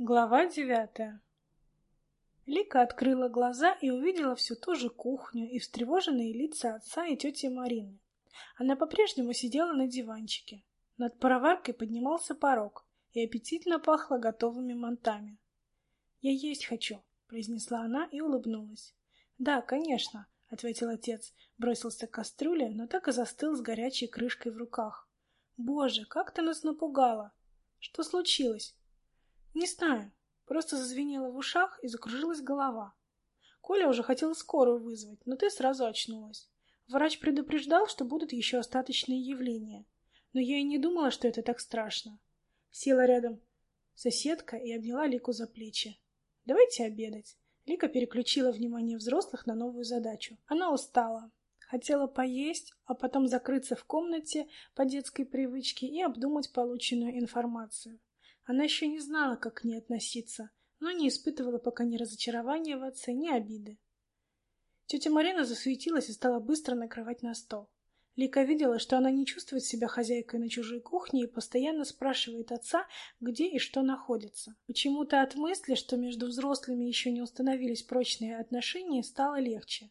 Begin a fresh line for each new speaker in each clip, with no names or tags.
Глава девятая Лика открыла глаза и увидела всю ту же кухню и встревоженные лица отца и тети Марины. Она по-прежнему сидела на диванчике. Над пароваркой поднимался порог, и аппетитно пахло готовыми мантами. «Я есть хочу», — произнесла она и улыбнулась. «Да, конечно», — ответил отец, бросился к кастрюле, но так и застыл с горячей крышкой в руках. «Боже, как ты нас напугала! Что случилось?» Не знаю, просто зазвенело в ушах и закружилась голова. Коля уже хотел скорую вызвать, но ты сразу очнулась. Врач предупреждал, что будут еще остаточные явления. Но я и не думала, что это так страшно. Села рядом соседка и обняла Лику за плечи. «Давайте обедать». Лика переключила внимание взрослых на новую задачу. Она устала. Хотела поесть, а потом закрыться в комнате по детской привычке и обдумать полученную информацию. Она еще не знала, как к ней относиться, но не испытывала пока ни разочарования в отце, ни обиды. Тетя Марина засуетилась и стала быстро накрывать на стол. Лика видела, что она не чувствует себя хозяйкой на чужой кухне и постоянно спрашивает отца, где и что находится. Почему-то от мысли, что между взрослыми еще не установились прочные отношения, стало легче.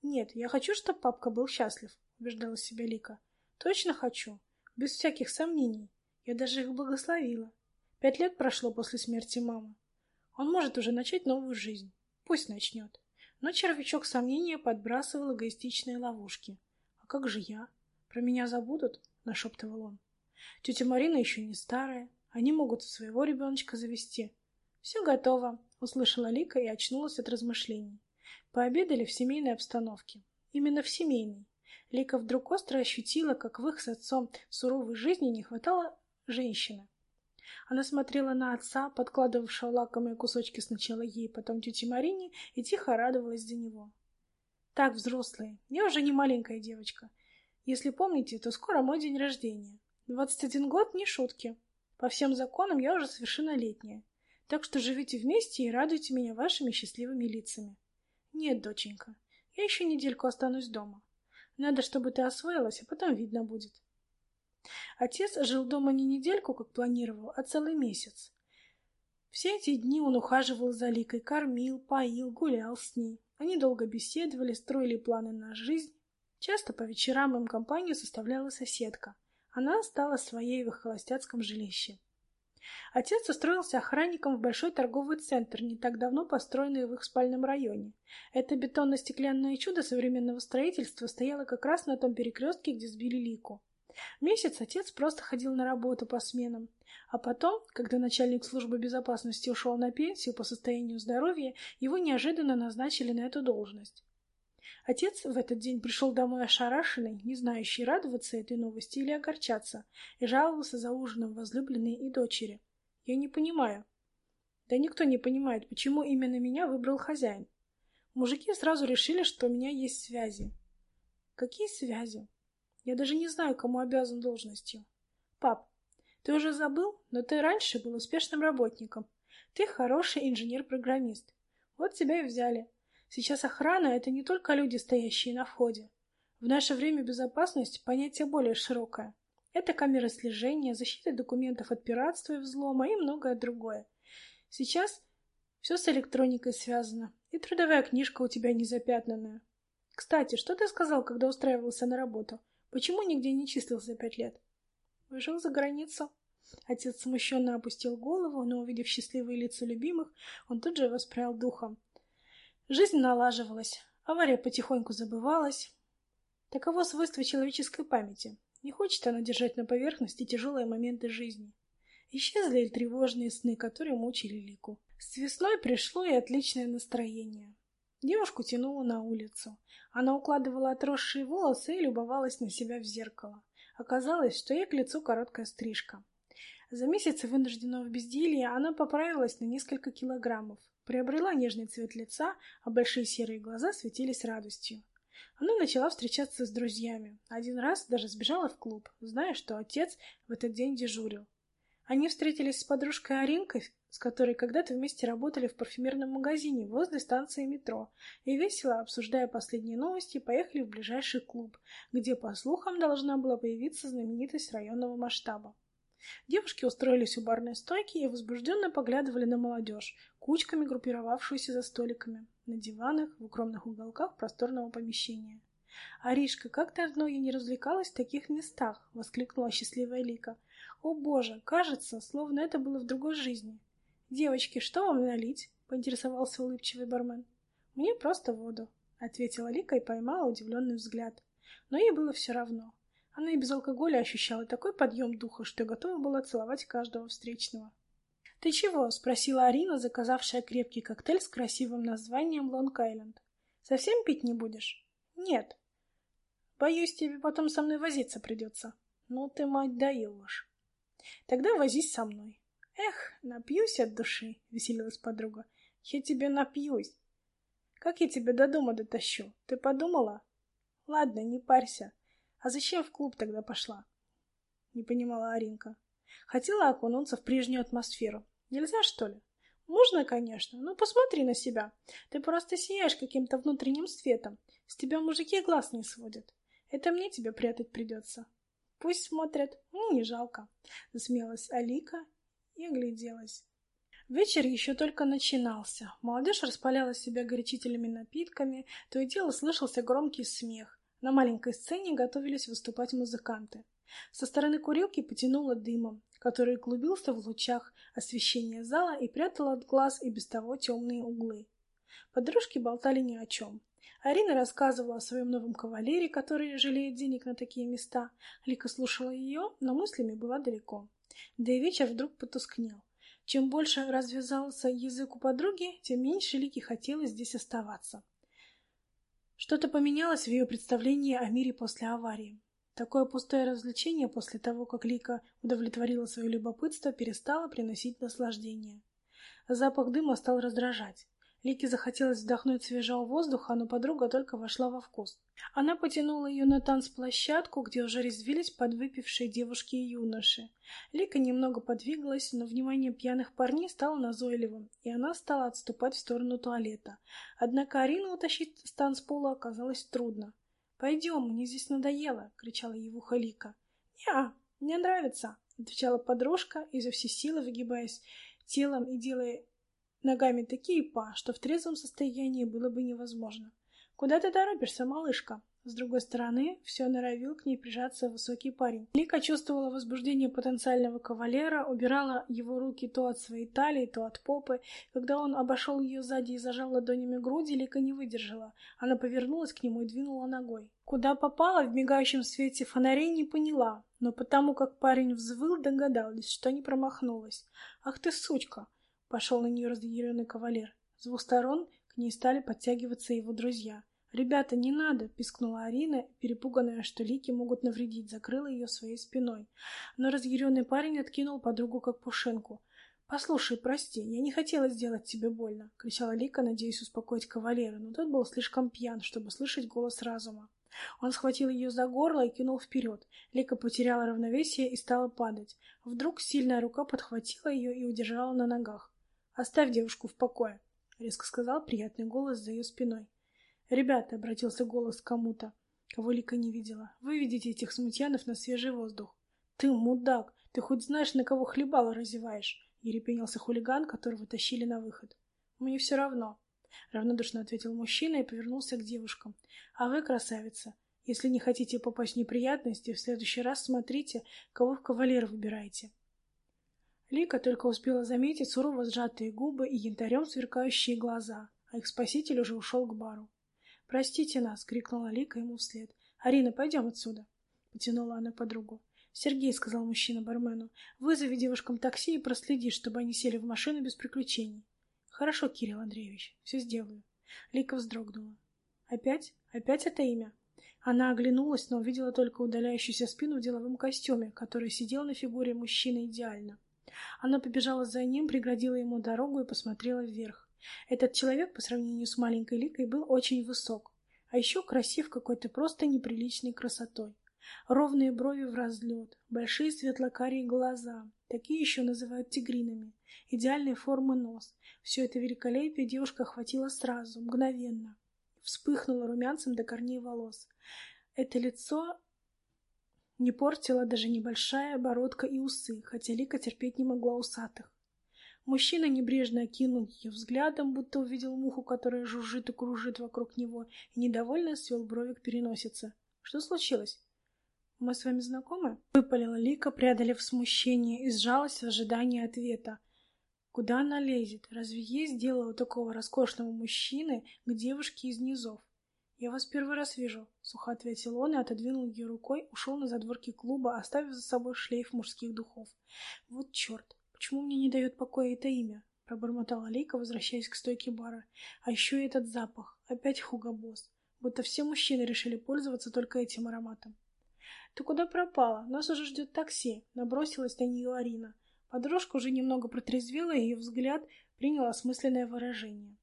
«Нет, я хочу, чтобы папка был счастлив», — убеждала себя Лика. «Точно хочу. Без всяких сомнений. Я даже их благословила. Пять лет прошло после смерти мамы. Он может уже начать новую жизнь. Пусть начнет. Но червячок сомнения подбрасывал эгоистичные ловушки. «А как же я? Про меня забудут?» — нашептывал он. «Тетя Марина еще не старая. Они могут своего ребеночка завести». «Все готово», — услышала Лика и очнулась от размышлений. Пообедали в семейной обстановке. Именно в семейной. Лика вдруг остро ощутила, как в их с отцом суровой жизни не хватало женщины. Она смотрела на отца, подкладывавшего лакомые кусочки сначала ей, потом тете Марине, и тихо радовалась за него. «Так, взрослые, я уже не маленькая девочка. Если помните, то скоро мой день рождения. Двадцать один год — не шутки. По всем законам я уже совершеннолетняя. Так что живите вместе и радуйте меня вашими счастливыми лицами. Нет, доченька, я еще недельку останусь дома. Надо, чтобы ты освоилась, а потом видно будет. Отец жил дома не недельку, как планировал, а целый месяц. Все эти дни он ухаживал за Ликой, кормил, поил, гулял с ней. Они долго беседовали, строили планы на жизнь. Часто по вечерам им компанию составляла соседка. Она стала своей в их холостяцком жилище. Отец устроился охранником в большой торговый центр, не так давно построенный в их спальном районе. Это бетонно-стеклянное чудо современного строительства стояло как раз на том перекрестке, где сбили Лику. Месяц отец просто ходил на работу по сменам. А потом, когда начальник службы безопасности ушел на пенсию по состоянию здоровья, его неожиданно назначили на эту должность. Отец в этот день пришел домой ошарашенный, не знающий, радоваться этой новости или огорчаться, и жаловался за ужином возлюбленной и дочери. Я не понимаю. Да никто не понимает, почему именно меня выбрал хозяин. Мужики сразу решили, что у меня есть связи. Какие связи? Я даже не знаю, кому обязан должностью. Пап, ты уже забыл, но ты раньше был успешным работником. Ты хороший инженер-программист. Вот тебя и взяли. Сейчас охрана — это не только люди, стоящие на входе. В наше время безопасность — понятие более широкое. Это камеры слежения, защита документов от пиратства и взлома и многое другое. Сейчас все с электроникой связано, и трудовая книжка у тебя не запятнанная. Кстати, что ты сказал, когда устраивался на работу? Почему нигде не числился пять лет? Выжил за границу. Отец смущенно опустил голову, но, увидев счастливые лица любимых, он тут же воспрял духом. Жизнь налаживалась, авария потихоньку забывалась. Таково свойство человеческой памяти. Не хочет она держать на поверхности тяжелые моменты жизни. Исчезли и тревожные сны, которые мучили Лику. С весной пришло и отличное настроение. Девушку тянуло на улицу. Она укладывала отросшие волосы и любовалась на себя в зеркало. Оказалось, что ей к лицу короткая стрижка. За месяцы вынужденного безделья она поправилась на несколько килограммов, приобрела нежный цвет лица, а большие серые глаза светились радостью. Она начала встречаться с друзьями. Один раз даже сбежала в клуб, зная, что отец в этот день дежурил. Они встретились с подружкой Аринкой, с которой когда-то вместе работали в парфюмерном магазине возле станции метро, и весело, обсуждая последние новости, поехали в ближайший клуб, где, по слухам, должна была появиться знаменитость районного масштаба. Девушки устроились у барной стойки и возбужденно поглядывали на молодежь, кучками группировавшуюся за столиками, на диванах, в укромных уголках просторного помещения. «Аришка, как давно я не развлекалась в таких местах!» — воскликнула счастливая Лика. «О боже, кажется, словно это было в другой жизни!» «Девочки, что вам налить?» — поинтересовался улыбчивый бармен. «Мне просто воду», — ответила Лика и поймала удивленный взгляд. Но ей было все равно. Она и без алкоголя ощущала такой подъем духа, что готова была целовать каждого встречного. «Ты чего?» — спросила Арина, заказавшая крепкий коктейль с красивым названием «Лонг-Айленд». «Совсем пить не будешь?» «Нет». «Боюсь, тебе потом со мной возиться придется». «Ну ты, мать, даешь». «Тогда возись со мной». «Эх, напьюсь от души», — веселилась подруга. «Я тебе напьюсь». «Как я тебя до дома дотащу? Ты подумала?» «Ладно, не парься. А зачем в клуб тогда пошла?» Не понимала Аринка. Хотела окунуться в прежнюю атмосферу. Нельзя, что ли? Можно, конечно, но посмотри на себя. Ты просто сияешь каким-то внутренним светом. С тебя мужики глаз не сводят. Это мне тебя прятать придется. Пусть смотрят, мне не жалко. Засмеялась Алика и огляделась. Вечер еще только начинался. Молодежь распаляла себя горячительными напитками, то и дело слышался громкий смех. На маленькой сцене готовились выступать музыканты. Со стороны курилки потянуло дымом, который клубился в лучах освещения зала и прятал от глаз и без того темные углы. Подружки болтали ни о чем. Арина рассказывала о своем новом кавалере, который жалеет денег на такие места. Лика слушала ее, но мыслями была далеко. Да и вечер вдруг потускнел. Чем больше развязался язык у подруги, тем меньше Лике хотелось здесь оставаться. Что-то поменялось в ее представлении о мире после аварии. Такое пустое развлечение после того, как Лика удовлетворила свое любопытство, перестало приносить наслаждение. Запах дыма стал раздражать. Лике захотелось вдохнуть свежего воздуха, но подруга только вошла во вкус. Она потянула ее на танцплощадку, где уже резвились подвыпившие девушки и юноши. Лика немного подвигалась, но внимание пьяных парней стало назойливым, и она стала отступать в сторону туалета. Однако Арину утащить с танцпола оказалось трудно. «Пойдем, мне здесь надоело!» — кричала ухо Лика. «Не, мне нравится!» — отвечала подружка, изо всей силы выгибаясь телом и делая Ногами такие па, что в трезвом состоянии было бы невозможно. «Куда ты торопишься, малышка?» С другой стороны, все норовил к ней прижаться высокий парень. Лика чувствовала возбуждение потенциального кавалера, убирала его руки то от своей талии, то от попы. Когда он обошел ее сзади и зажал ладонями груди, Лика не выдержала. Она повернулась к нему и двинула ногой. Куда попала, в мигающем свете фонарей не поняла, но потому как парень взвыл, догадалась, что не промахнулась. «Ах ты сучка!» Пошел на нее разъяренный кавалер. С двух сторон к ней стали подтягиваться его друзья. «Ребята, не надо!» — пискнула Арина, перепуганная, что лики могут навредить, закрыла ее своей спиной. Но разъяренный парень откинул подругу как пушинку. «Послушай, прости, я не хотела сделать тебе больно», — кричала Лика, надеясь успокоить кавалера, но тот был слишком пьян, чтобы слышать голос разума. Он схватил ее за горло и кинул вперед. Лика потеряла равновесие и стала падать. Вдруг сильная рука подхватила ее и удержала на ногах. «Оставь девушку в покое», — резко сказал приятный голос за ее спиной. «Ребята», — обратился голос к кому-то, кого Лика не видела, — «выведите этих смутьянов на свежий воздух». «Ты мудак! Ты хоть знаешь, на кого хлебало разеваешь?» — ерепенился хулиган, которого тащили на выход. «Мне все равно», — равнодушно ответил мужчина и повернулся к девушкам. «А вы, красавица, если не хотите попасть в неприятности, в следующий раз смотрите, кого в кавалер выбираете». Лика только успела заметить сурово сжатые губы и янтарем сверкающие глаза, а их спаситель уже ушел к бару. «Простите нас!» — крикнула Лика ему вслед. «Арина, пойдем отсюда!» — потянула она подругу. «Сергей», — сказал мужчина бармену, — «вызови девушкам такси и проследи, чтобы они сели в машину без приключений». «Хорошо, Кирилл Андреевич, все сделаю». Лика вздрогнула. «Опять? Опять это имя?» Она оглянулась, но увидела только удаляющуюся спину в деловом костюме, который сидел на фигуре мужчины идеально. Она побежала за ним, преградила ему дорогу и посмотрела вверх. Этот человек по сравнению с маленькой Ликой был очень высок, а еще красив какой-то просто неприличной красотой. Ровные брови в разлет, большие светлокарие глаза, такие еще называют тигринами, идеальной формы нос. Все это великолепие девушка охватила сразу, мгновенно. Вспыхнула румянцем до корней волос. Это лицо Не портила даже небольшая бородка и усы, хотя Лика терпеть не могла усатых. Мужчина небрежно окинул ее взглядом, будто увидел муху, которая жужжит и кружит вокруг него, и недовольно свел брови к переносице. Что случилось? «Мы с вами знакомы?» — выпалила Лика, преодолев смущение, и сжалась в ожидании ответа. Куда она лезет? Разве есть дело у такого роскошного мужчины к девушке из низов? «Я вас первый раз вижу», — сухо ответил он и отодвинул ее рукой, ушел на задворки клуба, оставив за собой шлейф мужских духов. «Вот черт! Почему мне не дает покоя это имя?» — пробормотала Лейка, возвращаясь к стойке бара. «А еще и этот запах. Опять хугабос. Будто все мужчины решили пользоваться только этим ароматом». «Ты куда пропала? Нас уже ждет такси», — набросилась на нее Арина. Подружка уже немного протрезвела, и ее взгляд принял осмысленное выражение.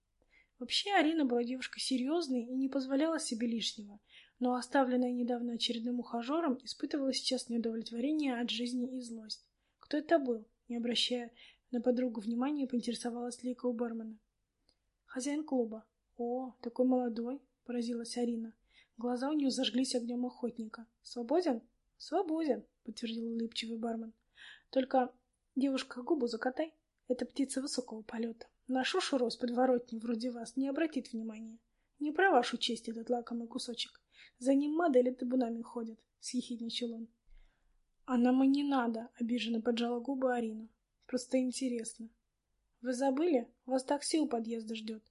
Вообще Арина была девушкой серьезной и не позволяла себе лишнего, но оставленная недавно очередным ухажером испытывала сейчас неудовлетворение от жизни и злость. Кто это был? Не обращая на подругу внимания, поинтересовалась Лика у бармена. Хозяин клуба. О, такой молодой, поразилась Арина. Глаза у нее зажглись огнем охотника. Свободен? Свободен, подтвердил улыбчивый бармен. Только девушка губу закатай. Это птица высокого полета. На шушеру с подворотни вроде вас не обратит внимания. Не про вашу честь этот лакомый кусочек. За ним модели табунами ходят, — съехидничал он. — А нам и не надо, — обиженно поджала губы Арина. — Просто интересно. — Вы забыли? Вас такси у подъезда ждет.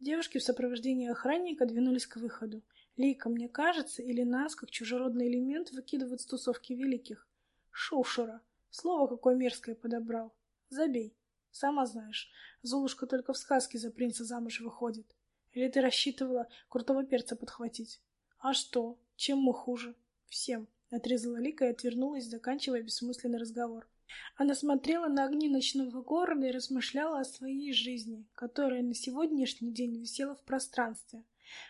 Девушки в сопровождении охранника двинулись к выходу. Лейка, мне кажется, или нас, как чужеродный элемент, выкидывают с тусовки великих. Шушера. Слово какое мерзкое подобрал. Забей. Сама знаешь, Золушка только в сказке за принца замуж выходит. Или ты рассчитывала крутого перца подхватить? А что? Чем мы хуже? Всем. Отрезала Лика и отвернулась, заканчивая бессмысленный разговор. Она смотрела на огни ночного города и размышляла о своей жизни, которая на сегодняшний день висела в пространстве.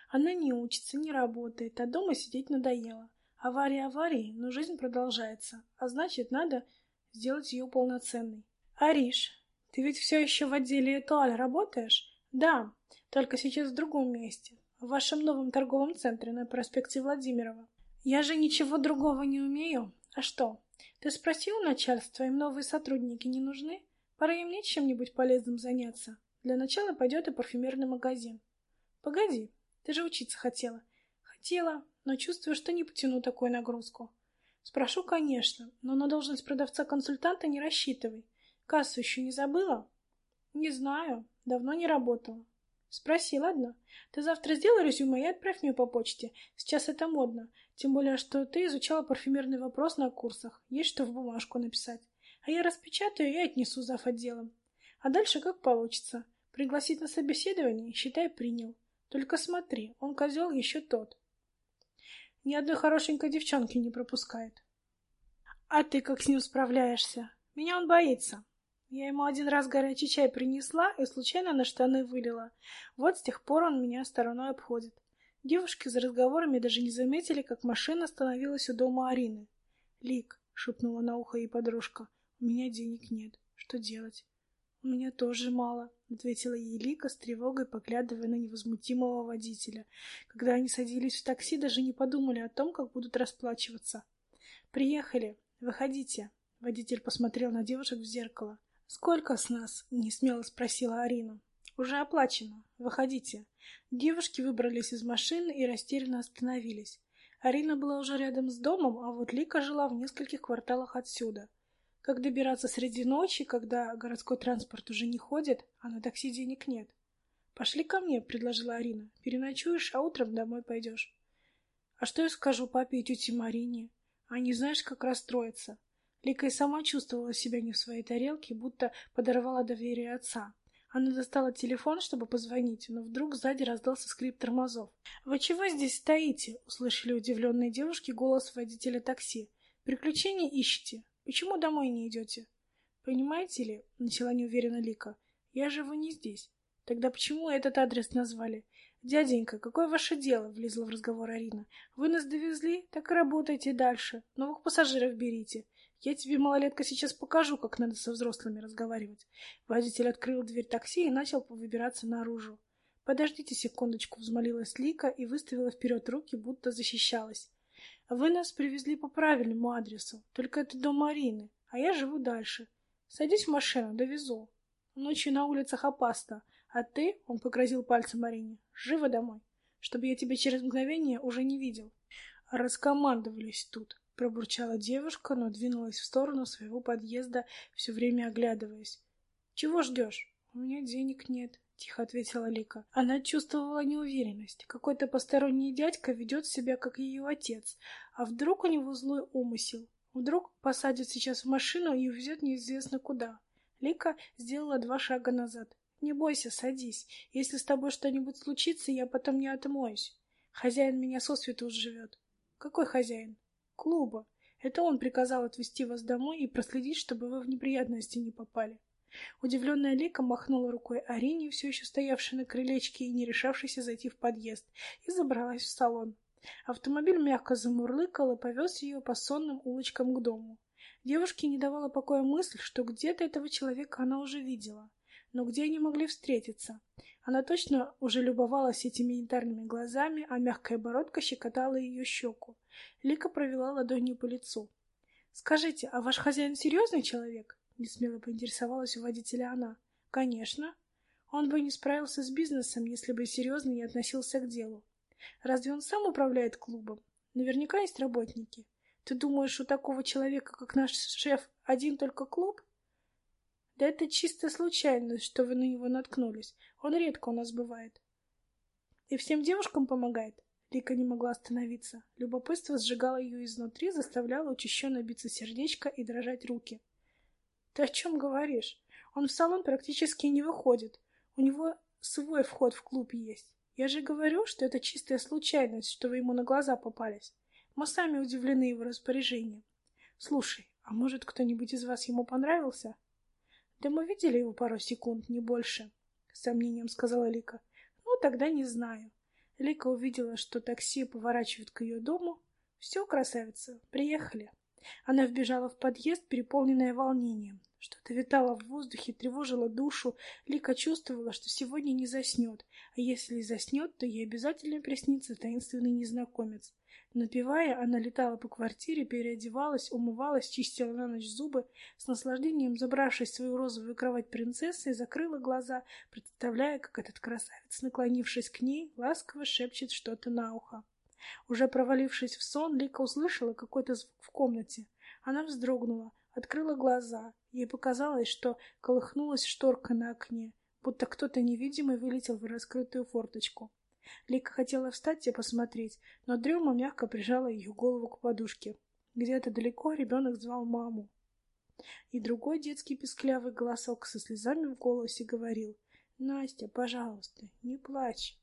Она не учится, не работает, а дома сидеть надоело. Авария аварии, но жизнь продолжается, а значит, надо сделать ее полноценной. Ариш, ты ведь все еще в отделе Этуаль работаешь? Да, только сейчас в другом месте, в вашем новом торговом центре на проспекте Владимирова. Я же ничего другого не умею. А что? Ты спросил у начальства, им новые сотрудники не нужны? Пора им мне чем-нибудь полезным заняться. Для начала пойдет и парфюмерный магазин. Погоди, ты же учиться хотела. Хотела, но чувствую, что не потяну такую нагрузку. Спрошу, конечно, но на должность продавца-консультанта не рассчитывай. Кассу еще не забыла? Не знаю, давно не работала. Спроси, ладно? Ты завтра сделай резюме и отправь мне по почте. Сейчас это модно. Тем более, что ты изучала парфюмерный вопрос на курсах. Есть что в бумажку написать. А я распечатаю и отнесу зав. отделом. А дальше как получится. Пригласить на собеседование, считай, принял. Только смотри, он козел еще тот. Ни одной хорошенькой девчонки не пропускает. А ты как с ним справляешься? Меня он боится. Я ему один раз горячий чай принесла и случайно на штаны вылила. Вот с тех пор он меня стороной обходит. Девушки за разговорами даже не заметили, как машина остановилась у дома Арины. «Лик», — шепнула на ухо ей подружка, — «у меня денег нет. Что делать?» «У меня тоже мало», — ответила ей Лика с тревогой, поглядывая на невозмутимого водителя. Когда они садились в такси, даже не подумали о том, как будут расплачиваться. «Приехали. Выходите». Водитель посмотрел на девушек в зеркало. «Сколько с нас?» — несмело спросила Арина. «Уже оплачено. Выходите». Девушки выбрались из машины и растерянно остановились. Арина была уже рядом с домом, а вот Лика жила в нескольких кварталах отсюда. Как добираться среди ночи, когда городской транспорт уже не ходит, а на такси денег нет? «Пошли ко мне», — предложила Арина. «Переночуешь, а утром домой пойдешь». «А что я скажу папе и тете Марине? Они знаешь, как расстроятся. Лика и сама чувствовала себя не в своей тарелке, будто подорвала доверие отца. Она достала телефон, чтобы позвонить, но вдруг сзади раздался скрип тормозов. «Вы чего здесь стоите?» — услышали удивленные девушки голос водителя такси. «Приключения ищете? Почему домой не идете?» «Понимаете ли?» — начала неуверенно Лика. «Я живу не здесь. Тогда почему этот адрес назвали? «Дяденька, какое ваше дело?» — влезла в разговор Арина. «Вы нас довезли, так и работайте дальше. Новых пассажиров берите. Я тебе, малолетка, сейчас покажу, как надо со взрослыми разговаривать. Водитель открыл дверь такси и начал выбираться наружу. «Подождите секундочку», — взмолилась Лика и выставила вперед руки, будто защищалась. Вы нас привезли по правильному адресу, только это дом Марины, а я живу дальше. Садись в машину, довезу. Ночью на улицах опасно, а ты, — он погрозил пальцем Марине, — живо домой, чтобы я тебя через мгновение уже не видел. Раскомандовались тут, — пробурчала девушка, но двинулась в сторону своего подъезда, все время оглядываясь. — Чего ждешь? У меня денег нет, — тихо ответила Лика. Она чувствовала неуверенность. Какой-то посторонний дядька ведет себя, как ее отец. А вдруг у него злой умысел? Вдруг посадит сейчас в машину и увезет неизвестно куда. Лика сделала два шага назад. «Не бойся, садись. Если с тобой что-нибудь случится, я потом не отмоюсь. Хозяин меня сосвету живет». «Какой хозяин?» «Клуба. Это он приказал отвезти вас домой и проследить, чтобы вы в неприятности не попали». Удивленная Лика махнула рукой Арине, все еще стоявшей на крылечке и не решавшейся зайти в подъезд, и забралась в салон. Автомобиль мягко замурлыкал и повез ее по сонным улочкам к дому. Девушке не давала покоя мысль, что где-то этого человека она уже видела. Но где они могли встретиться? Она точно уже любовалась этими янтарными глазами, а мягкая бородка щекотала ее щеку. Лика провела ладонью по лицу. «Скажите, а ваш хозяин серьезный человек?» Несмело поинтересовалась у водителя она. Конечно. Он бы не справился с бизнесом, если бы серьезно не относился к делу. Разве он сам управляет клубом? Наверняка есть работники. Ты думаешь, у такого человека, как наш шеф, один только клуб? Да это чисто случайность, что вы на него наткнулись. Он редко у нас бывает. И всем девушкам помогает? Лика не могла остановиться. Любопытство сжигало ее изнутри, заставляло учащенно биться сердечко и дрожать руки. Ты о чем говоришь? Он в салон практически не выходит. У него свой вход в клуб есть. Я же говорю, что это чистая случайность, что вы ему на глаза попались. Мы сами удивлены его распоряжением. Слушай, а может кто-нибудь из вас ему понравился? Да мы видели его пару секунд, не больше, с сомнением сказала Лика. Ну, тогда не знаю. Лика увидела, что такси поворачивает к ее дому. Все, красавица, приехали. Она вбежала в подъезд, переполненная волнением. Что-то витало в воздухе, тревожило душу. Лика чувствовала, что сегодня не заснет, а если и заснет, то ей обязательно приснится таинственный незнакомец. Напевая, она летала по квартире, переодевалась, умывалась, чистила на ночь зубы, с наслаждением забравшись в свою розовую кровать принцессы, закрыла глаза, представляя, как этот красавец, наклонившись к ней, ласково шепчет что-то на ухо. Уже провалившись в сон, Лика услышала какой-то звук в комнате. Она вздрогнула, открыла глаза. Ей показалось, что колыхнулась шторка на окне, будто кто-то невидимый вылетел в раскрытую форточку. Лика хотела встать и посмотреть, но дрема мягко прижала ее голову к подушке. Где-то далеко ребенок звал маму. И другой детский песклявый голосок со слезами в голосе говорил «Настя, пожалуйста, не плачь».